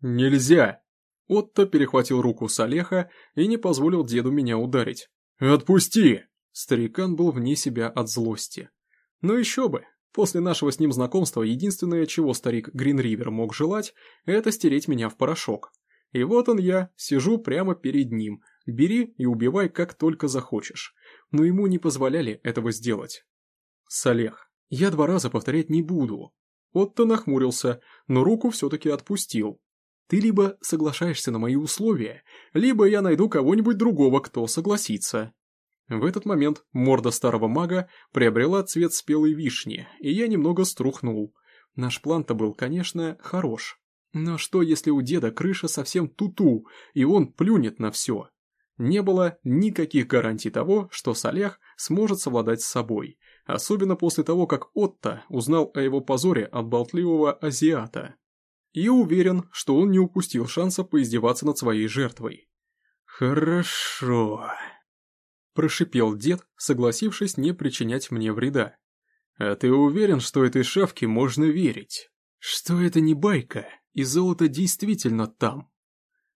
«Нельзя!» Отто перехватил руку Салеха и не позволил деду меня ударить. «Отпусти!» Старикан был вне себя от злости. Ну еще бы, после нашего с ним знакомства единственное, чего старик Гринривер мог желать, это стереть меня в порошок. И вот он я, сижу прямо перед ним, бери и убивай как только захочешь. Но ему не позволяли этого сделать. Салех, я два раза повторять не буду. Отто нахмурился, но руку все-таки отпустил. Ты либо соглашаешься на мои условия, либо я найду кого-нибудь другого, кто согласится. В этот момент морда старого мага приобрела цвет спелой вишни, и я немного струхнул. Наш план-то был, конечно, хорош. Но что, если у деда крыша совсем туту, и он плюнет на все? Не было никаких гарантий того, что Салех сможет совладать с собой, особенно после того, как Отто узнал о его позоре от болтливого азиата. И уверен, что он не упустил шанса поиздеваться над своей жертвой. «Хорошо», Прошипел дед, согласившись не причинять мне вреда. «А ты уверен, что этой шавке можно верить? Что это не байка, и золото действительно там?»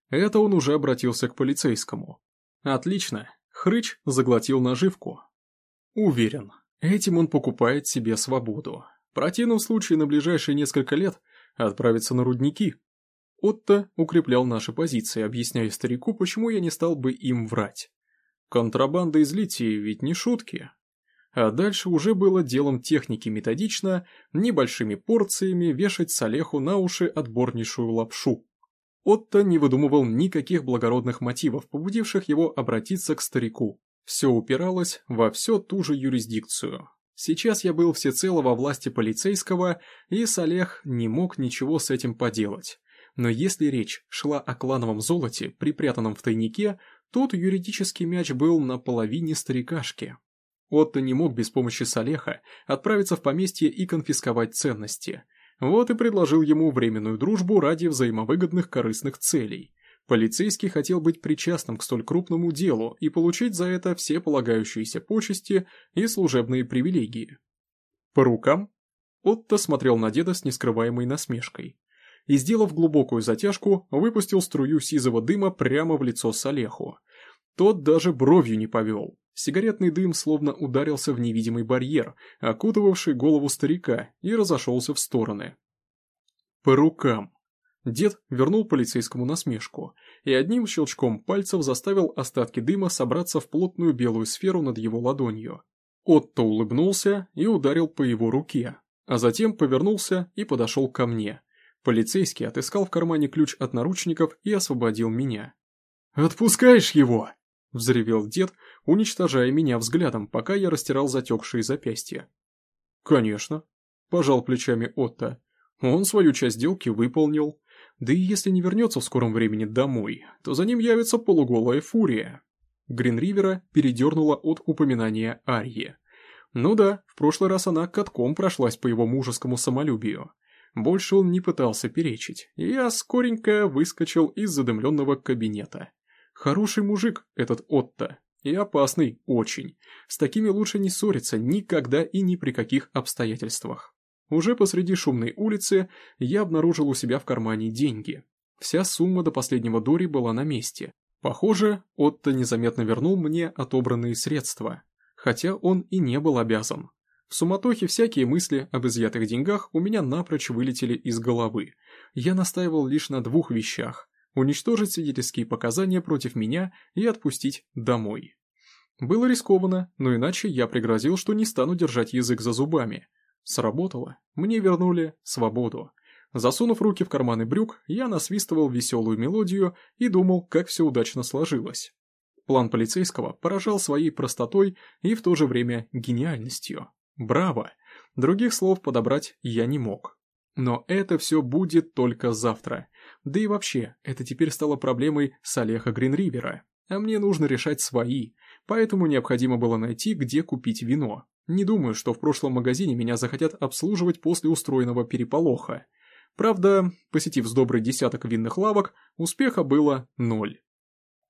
Это он уже обратился к полицейскому. «Отлично, Хрыч заглотил наживку. Уверен, этим он покупает себе свободу. В противном случае на ближайшие несколько лет отправится на рудники. Отто укреплял наши позиции, объясняя старику, почему я не стал бы им врать. Контрабанда из литии ведь не шутки. А дальше уже было делом техники методично, небольшими порциями вешать Салеху на уши отборнейшую лапшу. Отто не выдумывал никаких благородных мотивов, побудивших его обратиться к старику. Все упиралось во все ту же юрисдикцию. Сейчас я был всецело во власти полицейского, и Салех не мог ничего с этим поделать. Но если речь шла о клановом золоте, припрятанном в тайнике, Тут юридический мяч был на половине старикашки. Отто не мог без помощи Салеха отправиться в поместье и конфисковать ценности. Вот и предложил ему временную дружбу ради взаимовыгодных корыстных целей. Полицейский хотел быть причастным к столь крупному делу и получить за это все полагающиеся почести и служебные привилегии. По рукам? Отто смотрел на деда с нескрываемой насмешкой и, сделав глубокую затяжку, выпустил струю сизого дыма прямо в лицо Салеху. Тот даже бровью не повел. Сигаретный дым словно ударился в невидимый барьер, окутывавший голову старика, и разошелся в стороны. По рукам. Дед вернул полицейскому насмешку и одним щелчком пальцев заставил остатки дыма собраться в плотную белую сферу над его ладонью. Отто улыбнулся и ударил по его руке, а затем повернулся и подошел ко мне. Полицейский отыскал в кармане ключ от наручников и освободил меня. «Отпускаешь его?» – взревел дед, уничтожая меня взглядом, пока я растирал затекшие запястья. «Конечно», – пожал плечами Отто. «Он свою часть сделки выполнил. Да и если не вернется в скором времени домой, то за ним явится полуголая фурия». Гринривера передернула от упоминания Арьи. Ну да, в прошлый раз она катком прошлась по его мужескому самолюбию. Больше он не пытался перечить, и я скоренько выскочил из задымленного кабинета. Хороший мужик этот Отто, и опасный очень. С такими лучше не ссориться никогда и ни при каких обстоятельствах. Уже посреди шумной улицы я обнаружил у себя в кармане деньги. Вся сумма до последнего Дори была на месте. Похоже, Отто незаметно вернул мне отобранные средства, хотя он и не был обязан. В суматохе всякие мысли об изъятых деньгах у меня напрочь вылетели из головы. Я настаивал лишь на двух вещах – уничтожить свидетельские показания против меня и отпустить домой. Было рискованно, но иначе я пригрозил, что не стану держать язык за зубами. Сработало, мне вернули свободу. Засунув руки в карманы брюк, я насвистывал веселую мелодию и думал, как все удачно сложилось. План полицейского поражал своей простотой и в то же время гениальностью. Браво! Других слов подобрать я не мог. Но это все будет только завтра. Да и вообще, это теперь стало проблемой Салеха Гринривера. А мне нужно решать свои, поэтому необходимо было найти, где купить вино. Не думаю, что в прошлом магазине меня захотят обслуживать после устроенного переполоха. Правда, посетив с добрый десяток винных лавок, успеха было ноль.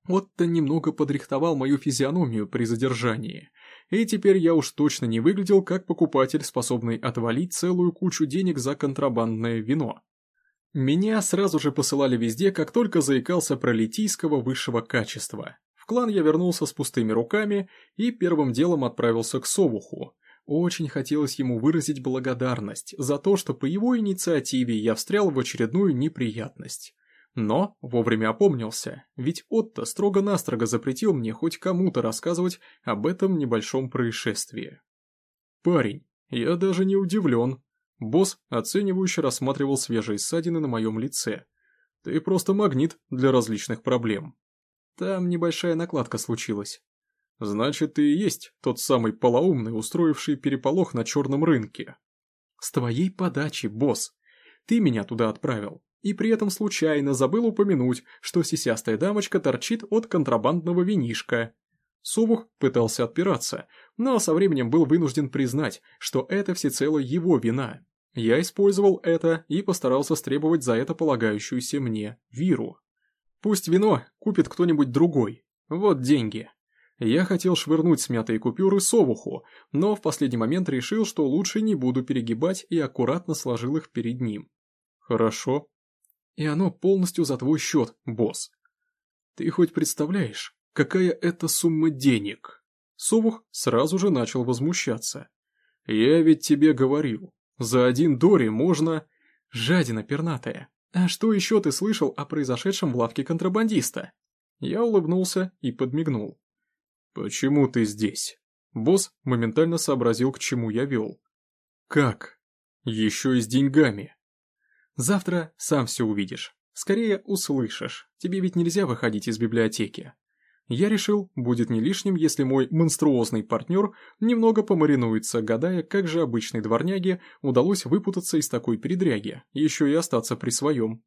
Отто немного подрихтовал мою физиономию при задержании, и теперь я уж точно не выглядел как покупатель, способный отвалить целую кучу денег за контрабандное вино. Меня сразу же посылали везде, как только заикался про литийского высшего качества. Клан я вернулся с пустыми руками и первым делом отправился к Совуху. Очень хотелось ему выразить благодарность за то, что по его инициативе я встрял в очередную неприятность. Но вовремя опомнился, ведь Отто строго-настрого запретил мне хоть кому-то рассказывать об этом небольшом происшествии. «Парень, я даже не удивлен». Босс оценивающе рассматривал свежие ссадины на моем лице. «Ты просто магнит для различных проблем». Там небольшая накладка случилась. «Значит, ты и есть тот самый полоумный, устроивший переполох на черном рынке». «С твоей подачи, босс. Ты меня туда отправил и при этом случайно забыл упомянуть, что сисястая дамочка торчит от контрабандного винишка. Совух пытался отпираться, но со временем был вынужден признать, что это всецело его вина. Я использовал это и постарался стребовать за это полагающуюся мне виру. Пусть вино купит кто-нибудь другой. Вот деньги. Я хотел швырнуть смятые купюры совуху, но в последний момент решил, что лучше не буду перегибать и аккуратно сложил их перед ним. Хорошо, и оно полностью за твой счет, босс. Ты хоть представляешь, какая это сумма денег? Совух сразу же начал возмущаться. Я ведь тебе говорил, за один дори можно... Жадина пернатая. А что еще ты слышал о произошедшем в лавке контрабандиста? Я улыбнулся и подмигнул. Почему ты здесь? Босс моментально сообразил, к чему я вел. Как? Еще и с деньгами. Завтра сам все увидишь. Скорее услышишь. Тебе ведь нельзя выходить из библиотеки. Я решил, будет не лишним, если мой монструозный партнер немного помаринуется, гадая, как же обычной дворняге удалось выпутаться из такой передряги, еще и остаться при своем.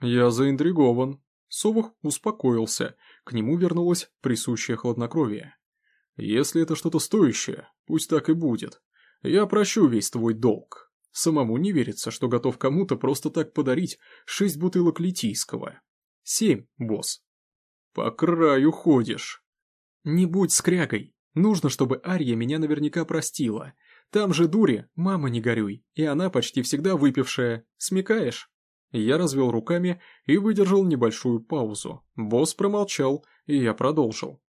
Я заинтригован. Совух успокоился, к нему вернулось присущее хладнокровие. Если это что-то стоящее, пусть так и будет. Я прощу весь твой долг. Самому не верится, что готов кому-то просто так подарить шесть бутылок литийского. Семь, босс. По краю ходишь. Не будь скрягой. Нужно, чтобы Ария меня наверняка простила. Там же дури, мама не горюй, и она почти всегда выпившая. Смекаешь? Я развел руками и выдержал небольшую паузу. Босс промолчал, и я продолжил.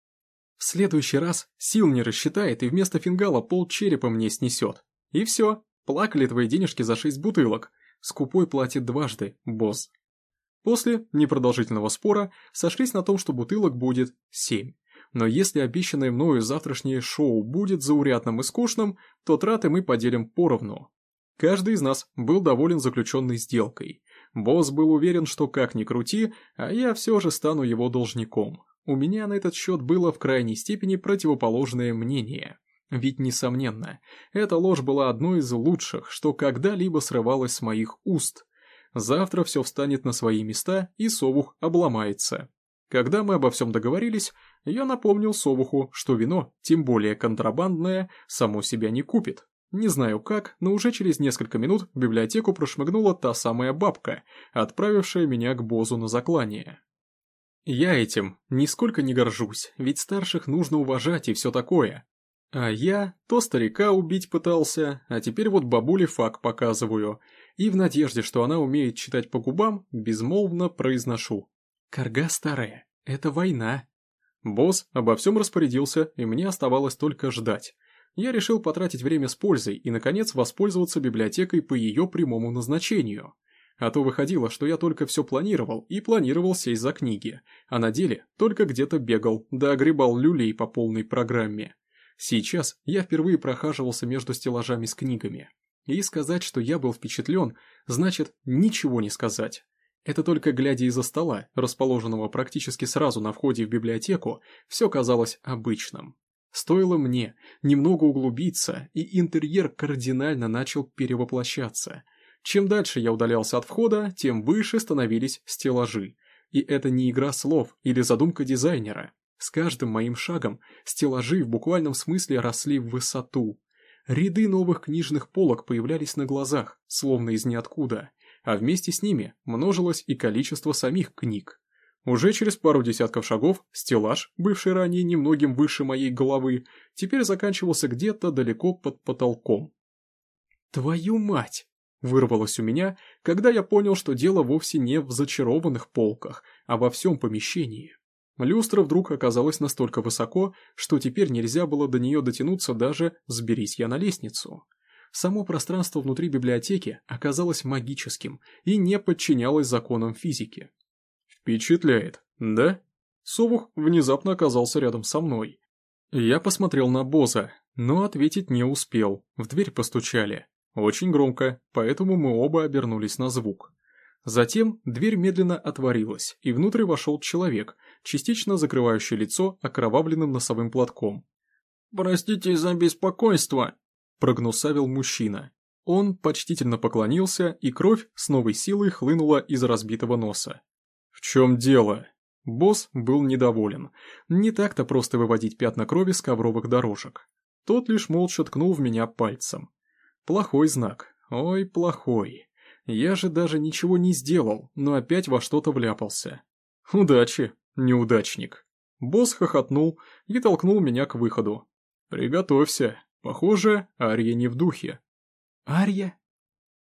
В следующий раз сил не рассчитает и вместо фингала пол черепа мне снесет. И все, Плакали твои денежки за шесть бутылок. Скупой платит дважды, босс. После непродолжительного спора сошлись на том, что бутылок будет семь. Но если обещанное мною завтрашнее шоу будет заурядным и скучным, то траты мы поделим поровну. Каждый из нас был доволен заключенной сделкой. Босс был уверен, что как ни крути, а я все же стану его должником. У меня на этот счет было в крайней степени противоположное мнение. Ведь, несомненно, эта ложь была одной из лучших, что когда-либо срывалось с моих уст. Завтра все встанет на свои места, и Совух обломается. Когда мы обо всем договорились, я напомнил Совуху, что вино, тем более контрабандное, само себя не купит. Не знаю как, но уже через несколько минут в библиотеку прошмыгнула та самая бабка, отправившая меня к Бозу на заклание. Я этим нисколько не горжусь, ведь старших нужно уважать и все такое, а я то старика убить пытался, а теперь вот бабуле фак показываю, и в надежде, что она умеет читать по губам, безмолвно произношу. Карга старая, это война. Босс обо всем распорядился, и мне оставалось только ждать. Я решил потратить время с пользой и, наконец, воспользоваться библиотекой по ее прямому назначению. А то выходило, что я только все планировал и планировал сесть за книги, а на деле только где-то бегал, да огребал люлей по полной программе. Сейчас я впервые прохаживался между стеллажами с книгами. И сказать, что я был впечатлен, значит ничего не сказать. Это только глядя из-за стола, расположенного практически сразу на входе в библиотеку, все казалось обычным. Стоило мне немного углубиться, и интерьер кардинально начал перевоплощаться. Чем дальше я удалялся от входа, тем выше становились стеллажи. И это не игра слов или задумка дизайнера. С каждым моим шагом стеллажи в буквальном смысле росли в высоту. Ряды новых книжных полок появлялись на глазах, словно из ниоткуда, а вместе с ними множилось и количество самих книг. Уже через пару десятков шагов стеллаж, бывший ранее немногим выше моей головы, теперь заканчивался где-то далеко под потолком. «Твою мать!» Вырвалось у меня, когда я понял, что дело вовсе не в зачарованных полках, а во всем помещении. Люстра вдруг оказалась настолько высоко, что теперь нельзя было до нее дотянуться даже «сберись я на лестницу». Само пространство внутри библиотеки оказалось магическим и не подчинялось законам физики. «Впечатляет, да?» Совух внезапно оказался рядом со мной. Я посмотрел на Боза, но ответить не успел, в дверь постучали. Очень громко, поэтому мы оба обернулись на звук. Затем дверь медленно отворилась, и внутрь вошел человек, частично закрывающий лицо окровавленным носовым платком. «Простите за беспокойство», – прогнусавил мужчина. Он почтительно поклонился, и кровь с новой силой хлынула из разбитого носа. «В чем дело?» Босс был недоволен. Не так-то просто выводить пятна крови с ковровых дорожек. Тот лишь молча ткнул в меня пальцем. Плохой знак. Ой, плохой. Я же даже ничего не сделал, но опять во что-то вляпался. Удачи, неудачник. Босс хохотнул и толкнул меня к выходу. Приготовься. Похоже, Арья не в духе. Арья?